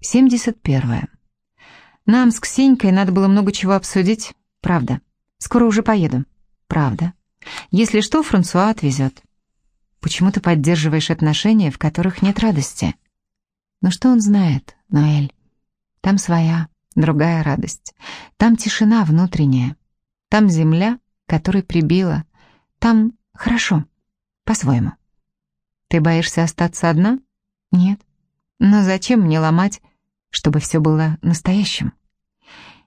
71. Нам с Ксенькой надо было много чего обсудить. Правда. Скоро уже поеду. Правда. Если что, Франсуа отвезет. Почему ты поддерживаешь отношения, в которых нет радости? Ну что он знает, Ноэль? Там своя, другая радость. Там тишина внутренняя. Там земля, которой прибила. Там хорошо, по-своему. Ты боишься остаться одна? Нет. Но зачем мне ломать, чтобы все было настоящим?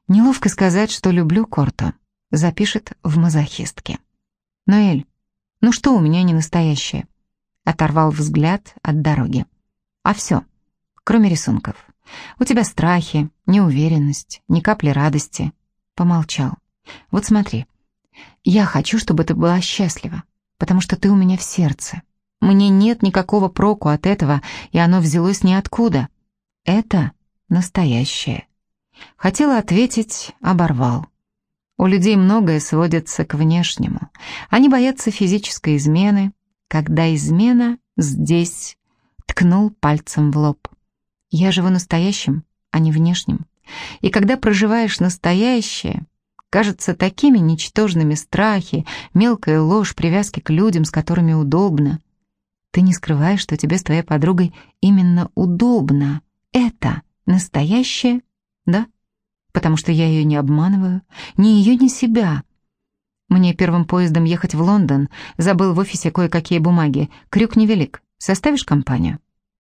Неловко сказать, что люблю Корто. Запишет в мазохистке. Ноэль, ну что у меня не настоящее? Оторвал взгляд от дороги. А все, кроме рисунков. У тебя страхи, неуверенность, ни капли радости. Помолчал. Вот смотри, я хочу, чтобы ты была счастлива, потому что ты у меня в сердце. Мне нет никакого проку от этого, и оно взялось ниоткуда. Это настоящее. Хотела ответить, оборвал. У людей многое сводится к внешнему. Они боятся физической измены, когда измена здесь ткнул пальцем в лоб. Я живу настоящим, а не внешним. И когда проживаешь настоящее, кажется такими ничтожными страхи, мелкая ложь, привязки к людям, с которыми удобно. Ты не скрываешь, что тебе с твоей подругой именно удобно. Это настоящее, да? Потому что я ее не обманываю, ни ее, ни себя. Мне первым поездом ехать в Лондон, забыл в офисе кое-какие бумаги. Крюк невелик. Составишь компанию?